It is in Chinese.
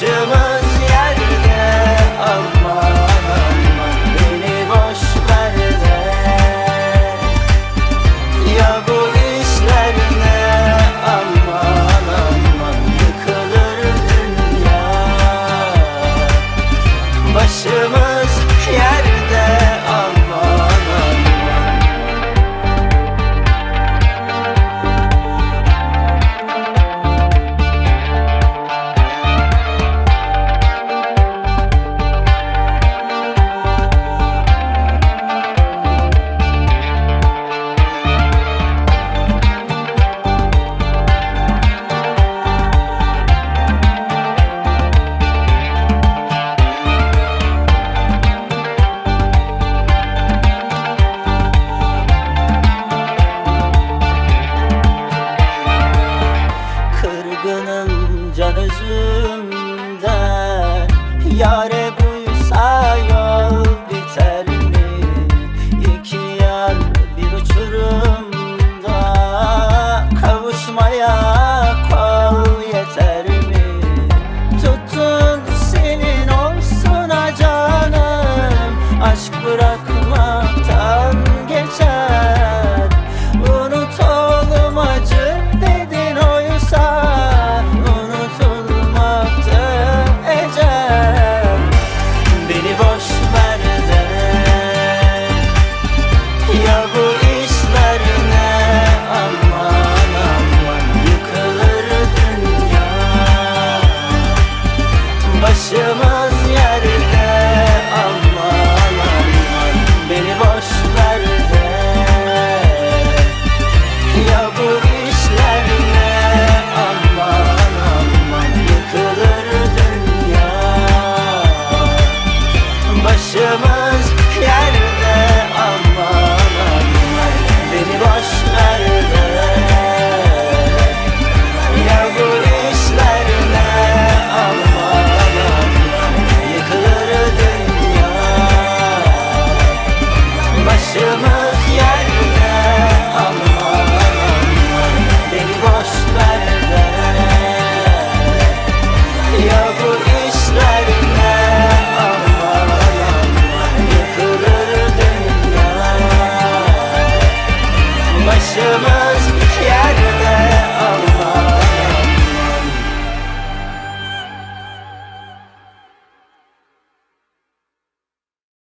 且慢 Jesus.